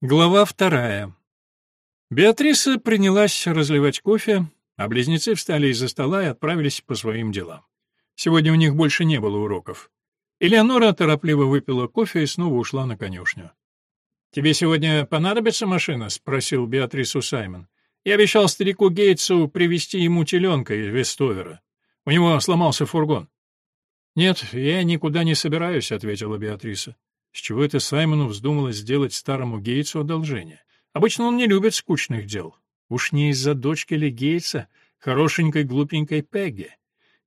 Глава вторая. Беатриса принялась разливать кофе, а близнецы встали из-за стола и отправились по своим делам. Сегодня у них больше не было уроков. Элеонора торопливо выпила кофе и снова ушла на конюшню. «Тебе сегодня понадобится машина?» — спросил Беатрису Саймон. «Я обещал старику Гейтсу привезти ему теленка из Вестовера. У него сломался фургон». «Нет, я никуда не собираюсь», — ответила Беатриса. С чего это Саймону вздумалось сделать старому Гейтсу одолжение? Обычно он не любит скучных дел. Уж не из-за дочки ли Гейтса, хорошенькой глупенькой Пегги.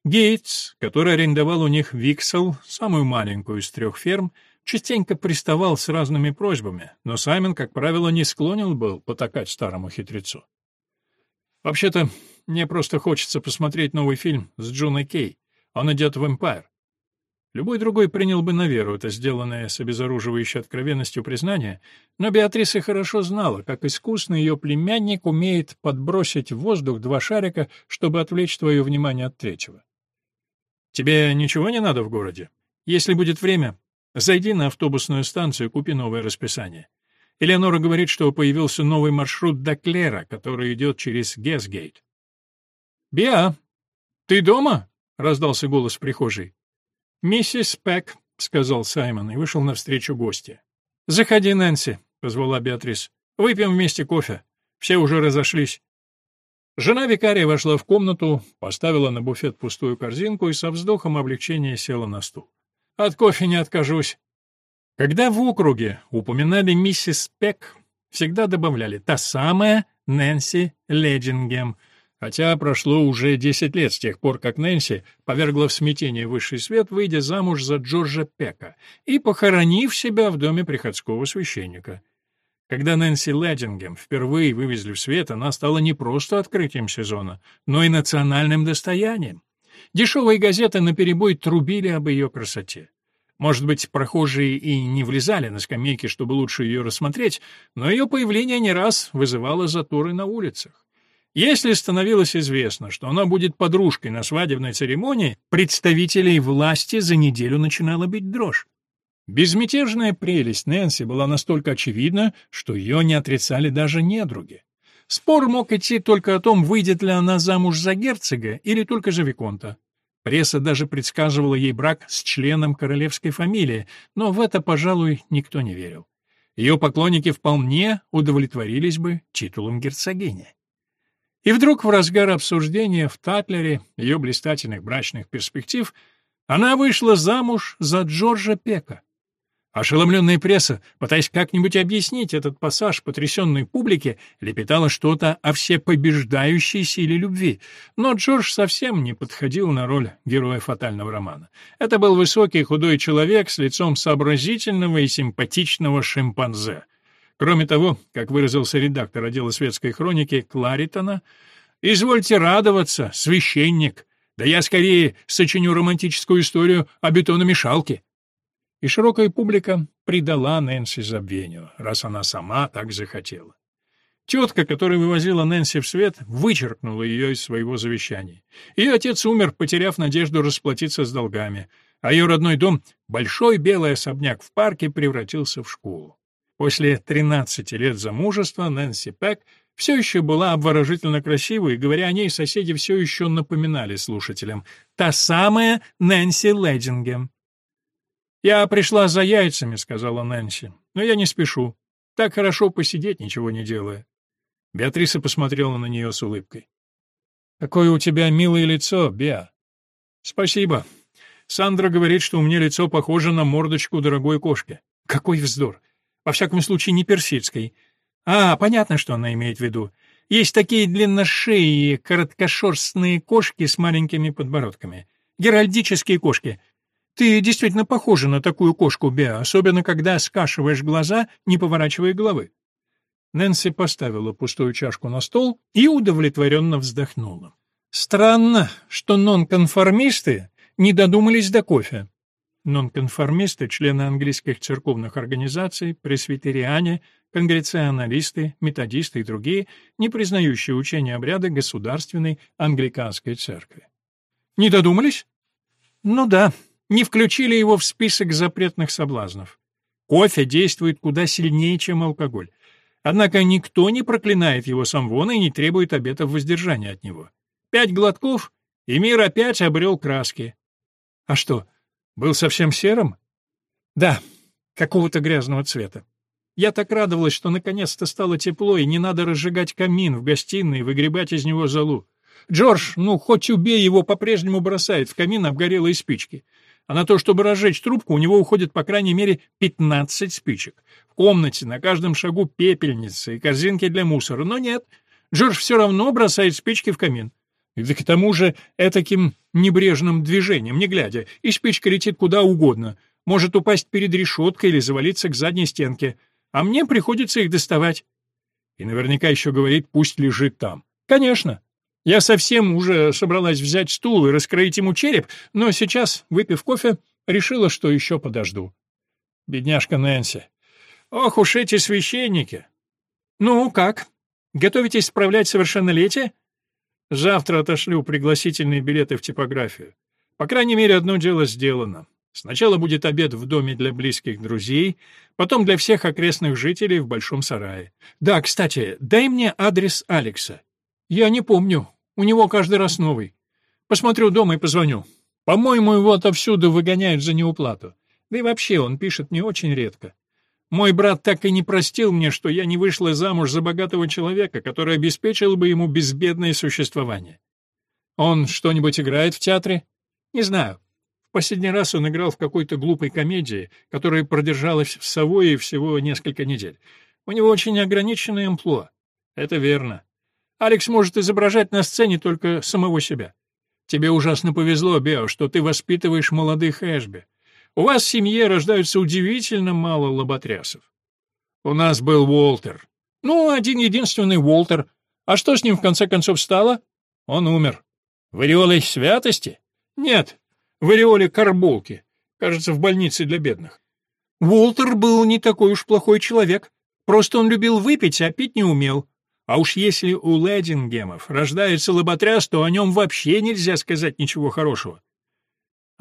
Гейтс, который арендовал у них Виксел, самую маленькую из трех ферм, частенько приставал с разными просьбами, но Саймон, как правило, не склонен был потакать старому хитрецу. «Вообще-то, мне просто хочется посмотреть новый фильм с Джуной Кей. Он идет в «Эмпайр». Любой другой принял бы на веру это сделанное с обезоруживающей откровенностью признание, но Беатриса хорошо знала, как искусно ее племянник умеет подбросить в воздух два шарика, чтобы отвлечь твое внимание от третьего. «Тебе ничего не надо в городе? Если будет время, зайди на автобусную станцию купи новое расписание. Элеонора говорит, что появился новый маршрут до Клера, который идет через Гесгейт». «Биа, ты дома?» — раздался голос в прихожей. «Миссис Пэк», — сказал Саймон и вышел навстречу гости. «Заходи, Нэнси», — позвала Беатрис. «Выпьем вместе кофе. Все уже разошлись». Жена викария вошла в комнату, поставила на буфет пустую корзинку и со вздохом облегчения села на стул. «От кофе не откажусь». Когда в округе упоминали миссис Пек, всегда добавляли «та самая Нэнси Леджингем», Хотя прошло уже 10 лет с тех пор, как Нэнси повергла в смятение высший свет, выйдя замуж за Джорджа Пека и похоронив себя в доме приходского священника. Когда Нэнси Ледингем впервые вывезли в свет, она стала не просто открытием сезона, но и национальным достоянием. Дешевые газеты наперебой трубили об ее красоте. Может быть, прохожие и не влезали на скамейки, чтобы лучше ее рассмотреть, но ее появление не раз вызывало заторы на улицах. Если становилось известно, что она будет подружкой на свадебной церемонии, представителей власти за неделю начинала бить дрожь. Безмятежная прелесть Нэнси была настолько очевидна, что ее не отрицали даже недруги. Спор мог идти только о том, выйдет ли она замуж за герцога или только за виконта. Пресса даже предсказывала ей брак с членом королевской фамилии, но в это, пожалуй, никто не верил. Ее поклонники вполне удовлетворились бы титулом герцогини. И вдруг в разгар обсуждения в Татлере ее блистательных брачных перспектив она вышла замуж за Джорджа Пека. Ошеломленная пресса, пытаясь как-нибудь объяснить этот пассаж потрясенной публике, лепетала что-то о всепобеждающей силе любви, но Джордж совсем не подходил на роль героя фатального романа. Это был высокий худой человек с лицом сообразительного и симпатичного шимпанзе. Кроме того, как выразился редактор отдела светской хроники Кларитона, «Извольте радоваться, священник, да я скорее сочиню романтическую историю о бетономешалке». И широкая публика предала Нэнси забвению, раз она сама так захотела. Тетка, которая вывозила Нэнси в свет, вычеркнула ее из своего завещания. Ее отец умер, потеряв надежду расплатиться с долгами, а ее родной дом, большой белый особняк в парке, превратился в школу. После 13 лет замужества Нэнси Пэк все еще была обворожительно красивой, и, говоря о ней, соседи все еще напоминали слушателям. Та самая Нэнси Ледингем. «Я пришла за яйцами», — сказала Нэнси, — «но я не спешу. Так хорошо посидеть, ничего не делая». Беатриса посмотрела на нее с улыбкой. «Какое у тебя милое лицо, Беа». «Спасибо. Сандра говорит, что у меня лицо похоже на мордочку дорогой кошки. Какой вздор! Во всяком случае, не персидской. А, понятно, что она имеет в виду. Есть такие длинношеие, короткошерстные кошки с маленькими подбородками. Геральдические кошки. Ты действительно похожа на такую кошку, Беа, особенно когда скашиваешь глаза, не поворачивая головы. Нэнси поставила пустую чашку на стол и удовлетворенно вздохнула. Странно, что нонконформисты не додумались до кофе. Нонконформисты, члены английских церковных организаций, пресвитериане, конгрессионалисты, методисты и другие, не признающие учение обряда государственной англиканской церкви. Не додумались? Ну да, не включили его в список запретных соблазнов. Кофе действует куда сильнее, чем алкоголь. Однако никто не проклинает его самвона и не требует обетов воздержания от него. Пять глотков, и мир опять обрел краски. А что, был совсем серым? Да, какого-то грязного цвета. Я так радовалась, что наконец-то стало тепло, и не надо разжигать камин в гостиной и выгребать из него золу. Джордж, ну, хоть убей, его по-прежнему бросает в камин обгорелые спички. А на то, чтобы разжечь трубку, у него уходит по крайней мере 15 спичек. В комнате на каждом шагу пепельницы и корзинки для мусора. Но нет, Джордж все равно бросает спички в камин. И к тому же этаким небрежным движением, не глядя, и спичка летит куда угодно. Может упасть перед решеткой или завалиться к задней стенке. А мне приходится их доставать. И наверняка еще говорит, пусть лежит там. Конечно. Я совсем уже собралась взять стул и раскроить ему череп, но сейчас, выпив кофе, решила, что еще подожду. Бедняжка Нэнси. Ох уж эти священники. Ну, как? Готовитесь справлять совершеннолетие? Завтра отошлю пригласительные билеты в типографию. По крайней мере, одно дело сделано. Сначала будет обед в доме для близких друзей, потом для всех окрестных жителей в большом сарае. Да, кстати, дай мне адрес Алекса. Я не помню. У него каждый раз новый. Посмотрю дома и позвоню. По-моему, его отовсюду выгоняют за неуплату. Да и вообще, он пишет не очень редко. Мой брат так и не простил мне, что я не вышла замуж за богатого человека, который обеспечил бы ему безбедное существование. Он что-нибудь играет в театре? Не знаю. В последний раз он играл в какой-то глупой комедии, которая продержалась в Савое всего несколько недель. У него очень ограниченное амплуа. Это верно. Алекс может изображать на сцене только самого себя. Тебе ужасно повезло, Бео, что ты воспитываешь молодых Эшби. У вас в семье рождаются удивительно мало лоботрясов. У нас был Уолтер. Ну, один-единственный Уолтер. А что с ним в конце концов стало? Он умер. В ореоле святости? Нет, в ореоле карболки. Кажется, в больнице для бедных. Уолтер был не такой уж плохой человек. Просто он любил выпить, а пить не умел. А уж если у Ледингемов рождается лоботряс, то о нем вообще нельзя сказать ничего хорошего.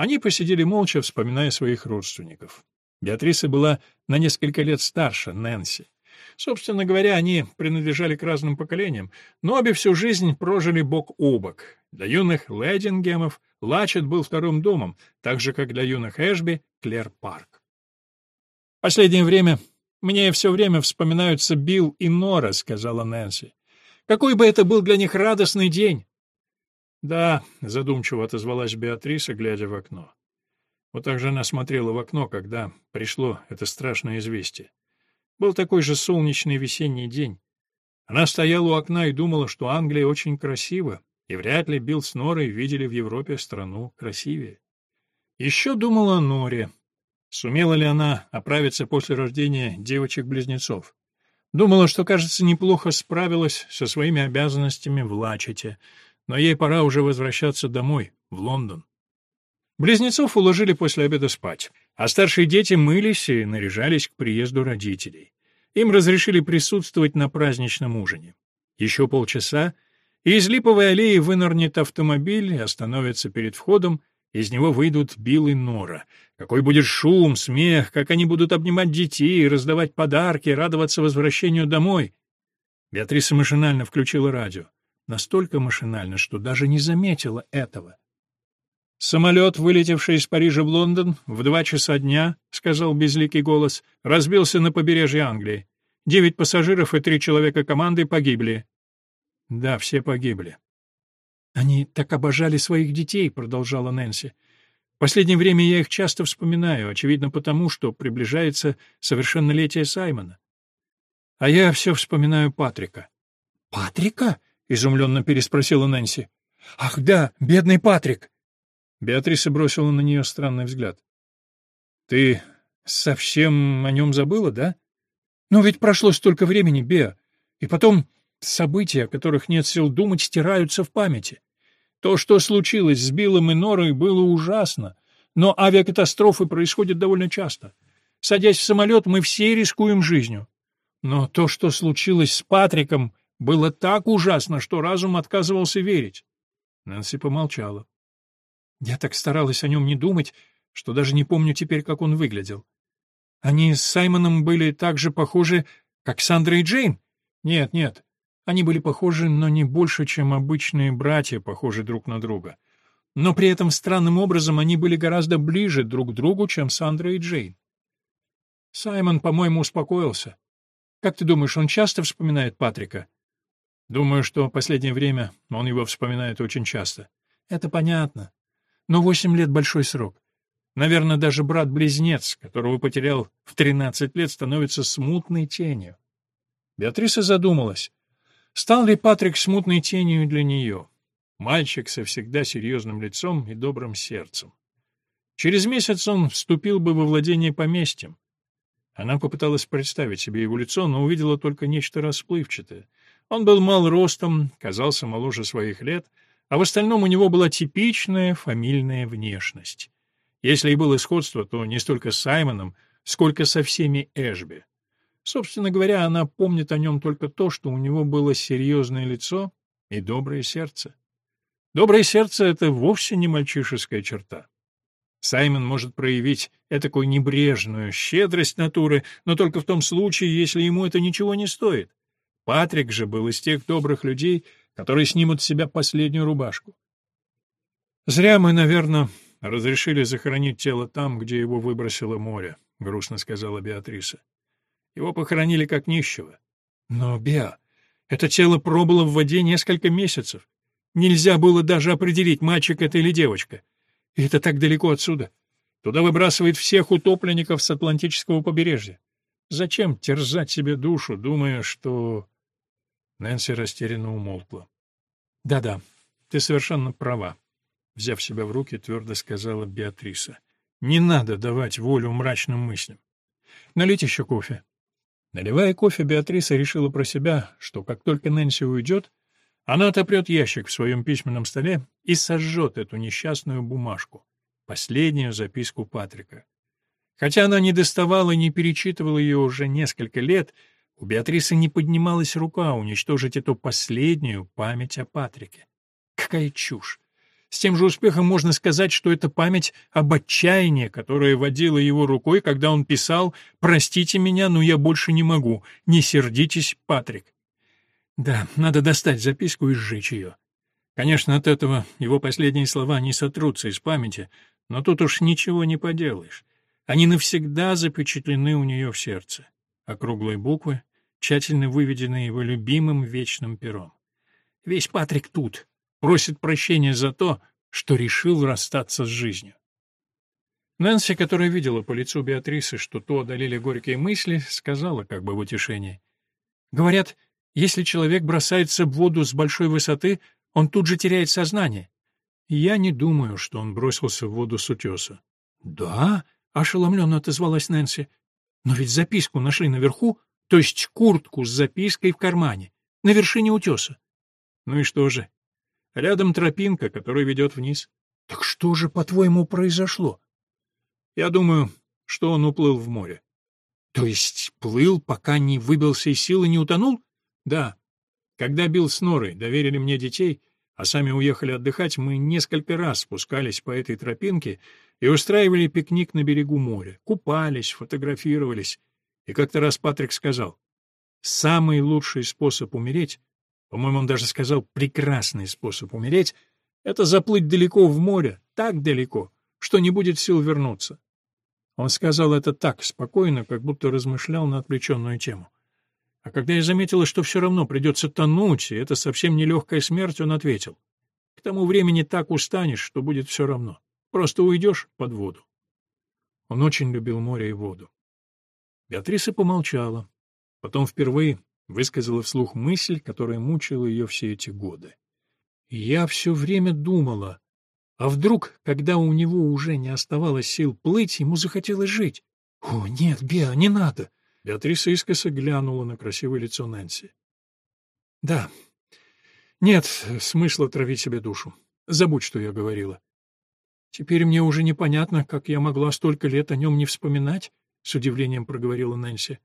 Они посидели молча, вспоминая своих родственников. Беатриса была на несколько лет старше Нэнси. Собственно говоря, они принадлежали к разным поколениям, но обе всю жизнь прожили бок о бок. Для юных Ледингемов Лачет был вторым домом, так же, как для юных Эшби — Клер-парк. Последнее время «Мне все время вспоминаются Билл и Нора», — сказала Нэнси. «Какой бы это был для них радостный день!» «Да», — задумчиво отозвалась Беатриса, глядя в окно. Вот так же она смотрела в окно, когда пришло это страшное известие. Был такой же солнечный весенний день. Она стояла у окна и думала, что Англия очень красива, и вряд ли Билл с Норой видели в Европе страну красивее. Еще думала о Норе. Сумела ли она оправиться после рождения девочек-близнецов? Думала, что, кажется, неплохо справилась со своими обязанностями в Лачете, но ей пора уже возвращаться домой, в Лондон. Близнецов уложили после обеда спать, а старшие дети мылись и наряжались к приезду родителей. Им разрешили присутствовать на праздничном ужине. Еще полчаса, и из липовой аллеи вынырнет автомобиль остановится перед входом, из него выйдут Билл и Нора. Какой будет шум, смех, как они будут обнимать детей, раздавать подарки, радоваться возвращению домой. Беатриса машинально включила радио. Настолько машинально, что даже не заметила этого. «Самолет, вылетевший из Парижа в Лондон в два часа дня, — сказал безликий голос, — разбился на побережье Англии. Девять пассажиров и три человека команды погибли». «Да, все погибли. «Они так обожали своих детей», — продолжала Нэнси. «В последнее время я их часто вспоминаю, очевидно потому, что приближается совершеннолетие Саймона. А я все вспоминаю Патрика». «Патрика?» — изумленно переспросила Нэнси. «Ах да, бедный Патрик!» Беатриса бросила на нее странный взгляд. «Ты совсем о нем забыла, да? Но ведь прошло столько времени, Беа. И потом События, о которых нет сил думать, стираются в памяти. То, что случилось с Биллом и Норой, было ужасно, но авиакатастрофы происходят довольно часто. Садясь в самолет, мы все рискуем жизнью. Но то, что случилось с Патриком, было так ужасно, что разум отказывался верить. Нэнси помолчала. Я так старалась о нем не думать, что даже не помню теперь, как он выглядел. Они с Саймоном были так же похожи, Как Сандра и Джейн? Нет, нет. Они были похожи, но не больше, чем обычные братья похожи друг на друга. Но при этом странным образом они были гораздо ближе друг к другу, чем Сандра и Джейн. Саймон, по-моему, успокоился. Как ты думаешь, он часто вспоминает Патрика? Думаю, что в последнее время он его вспоминает очень часто. Это понятно. Но восемь лет — большой срок. Наверное, даже брат-близнец, которого потерял в тринадцать лет, становится смутной тенью. Беатриса задумалась. Стал ли Патрик смутной тенью для нее? Мальчик со всегда серьезным лицом и добрым сердцем. Через месяц он вступил бы во владение поместьем. Она попыталась представить себе его лицо, но увидела только нечто расплывчатое. Он был мал ростом, казался моложе своих лет, а в остальном у него была типичная фамильная внешность. Если и было сходство, то не столько с Саймоном, сколько со всеми Эшби. Собственно говоря, она помнит о нем только то, что у него было серьезное лицо и доброе сердце. Доброе сердце — это вовсе не мальчишеская черта. Саймон может проявить этакую небрежную щедрость натуры, но только в том случае, если ему это ничего не стоит. Патрик же был из тех добрых людей, которые снимут с себя последнюю рубашку. Зря мы, наверное, разрешили захоронить тело там, где его выбросило море, — грустно сказала Беатриса. Его похоронили как нищего. Но, Беа, это тело пробыло в воде несколько месяцев. Нельзя было даже определить, мальчик это или девочка. И это так далеко отсюда. Туда выбрасывает всех утопленников с Атлантического побережья. Зачем терзать себе душу, думая, что... Нэнси растерянно умолкла. «Да-да, ты совершенно права», — взяв себя в руки, твердо сказала Беатриса. «Не надо давать волю мрачным мыслям. Налить еще кофе». Наливая кофе, Беатриса решила про себя, что как только Нэнси уйдет, она отопрет ящик в своем письменном столе и сожжет эту несчастную бумажку, последнюю записку Патрика. Хотя она не доставала и не перечитывала ее уже несколько лет, у Беатрисы не поднималась рука уничтожить эту последнюю память о Патрике. Какая чушь! С тем же успехом можно сказать, что это память об отчаянии, которое водило его рукой, когда он писал «Простите меня, но я больше не могу. Не сердитесь, Патрик». Да, надо достать записку и сжечь ее. Конечно, от этого его последние слова не сотрутся из памяти, но тут уж ничего не поделаешь. Они навсегда запечатлены у нее в сердце. Округлые буквы, тщательно выведенные его любимым вечным пером. Весь Патрик тут, просит прощения за то, что решил расстаться с жизнью. Нэнси, которая видела по лицу Беатрисы, что то одолели горькие мысли, сказала как бы в утешении. «Говорят, если человек бросается в воду с большой высоты, он тут же теряет сознание. Я не думаю, что он бросился в воду с утеса». «Да?» — ошеломленно отозвалась Нэнси. «Но ведь записку нашли наверху, то есть куртку с запиской в кармане, на вершине утеса». «Ну и что же? Рядом тропинка, которая ведет вниз. Так что же, по-твоему, произошло? Я думаю, что он уплыл в море. То есть плыл, пока не выбился из сил и не утонул? Да. Когда бил с норой, доверили мне детей, а сами уехали отдыхать, мы несколько раз спускались по этой тропинке и устраивали пикник на берегу моря, купались, фотографировались. И как-то раз Патрик сказал, «Самый лучший способ умереть по-моему, он даже сказал прекрасный способ умереть — это заплыть далеко в море, так далеко, что не будет сил вернуться. Он сказал это так спокойно, как будто размышлял на отвлеченную тему. А когда я заметила, что все равно придется тонуть, и это совсем нелегкая смерть, он ответил. К тому времени так устанешь, что будет все равно. Просто уйдешь под воду. Он очень любил море и воду. Беатриса помолчала. Потом впервые высказала вслух мысль, которая мучила ее все эти годы. Я все время думала, а вдруг, когда у него уже не оставалось сил плыть, ему захотелось жить? О, нет, Беа, не надо. Беатриса искоса глянула на красивое лицо Нэнси. Да, нет смысла травить себе душу. Забудь, что я говорила. Теперь мне уже непонятно, как я могла столько лет о нем не вспоминать, — с удивлением проговорила Нэнси.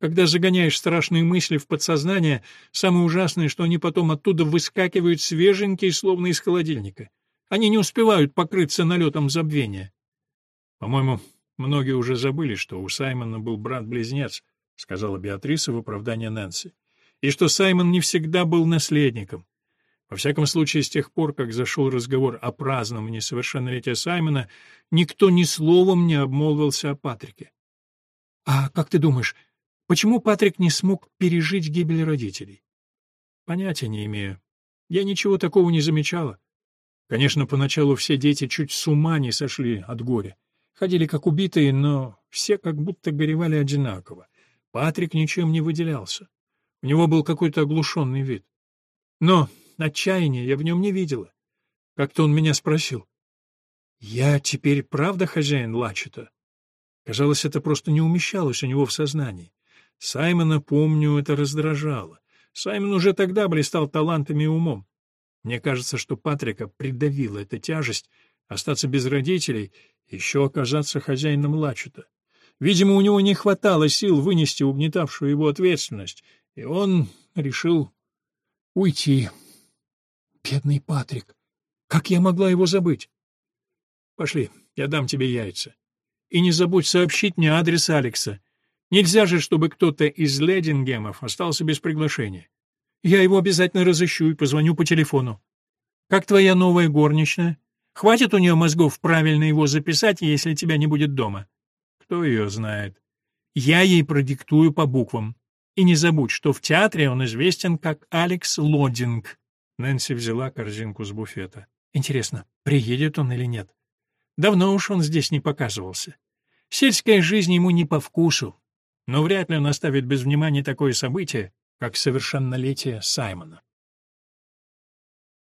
Когда загоняешь страшные мысли в подсознание, самое ужасное, что они потом оттуда выскакивают свеженькие, словно из холодильника. Они не успевают покрыться налетом забвения. По-моему, многие уже забыли, что у Саймона был брат-близнец, — сказала Беатриса в оправдание Нэнси, — «и что Саймон не всегда был наследником. Во всяком случае, с тех пор, как зашел разговор о праздновании совершеннолетия Саймона, никто ни словом не обмолвился о Патрике. «А как ты думаешь, почему Патрик не смог пережить гибель родителей?» «Понятия не имею. Я ничего такого не замечала. Конечно, поначалу все дети чуть с ума не сошли от горя. Ходили как убитые, но все как будто горевали одинаково. Патрик ничем не выделялся. У него был какой-то оглушенный вид. Но отчаяния я в нем не видела. Как-то он меня спросил. «Я теперь правда хозяин Лачета?» Казалось, это просто не умещалось у него в сознании. Саймона, помню, это раздражало. Саймон уже тогда блистал талантами и умом. Мне кажется, что Патрика придавила эта тяжесть остаться без родителей, еще оказаться хозяином Лачета. Видимо, у него не хватало сил вынести угнетавшую его ответственность, и он решил уйти. Бедный Патрик! Как я могла его забыть? Пошли, я дам тебе яйца. И не забудь сообщить мне адрес Алекса. Нельзя же, чтобы кто-то из Ледингемов остался без приглашения. Я его обязательно разыщу и позвоню по телефону. Как твоя новая горничная? Хватит у нее мозгов правильно его записать, если тебя не будет дома? Кто ее знает? Я ей продиктую по буквам. И не забудь, что в театре он известен как Алекс Лодинг. Нэнси взяла корзинку с буфета. Интересно, приедет он или нет? Давно уж он здесь не показывался. Сельская жизнь ему не по вкусу, но вряд ли он оставит без внимания такое событие, как совершеннолетие Саймона.